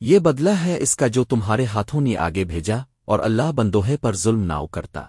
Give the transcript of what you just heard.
یہ بدلہ ہے اس کا جو تمہارے ہاتھوں نے آگے بھیجا اور اللہ بندوہے پر ظلم نہ کرتا۔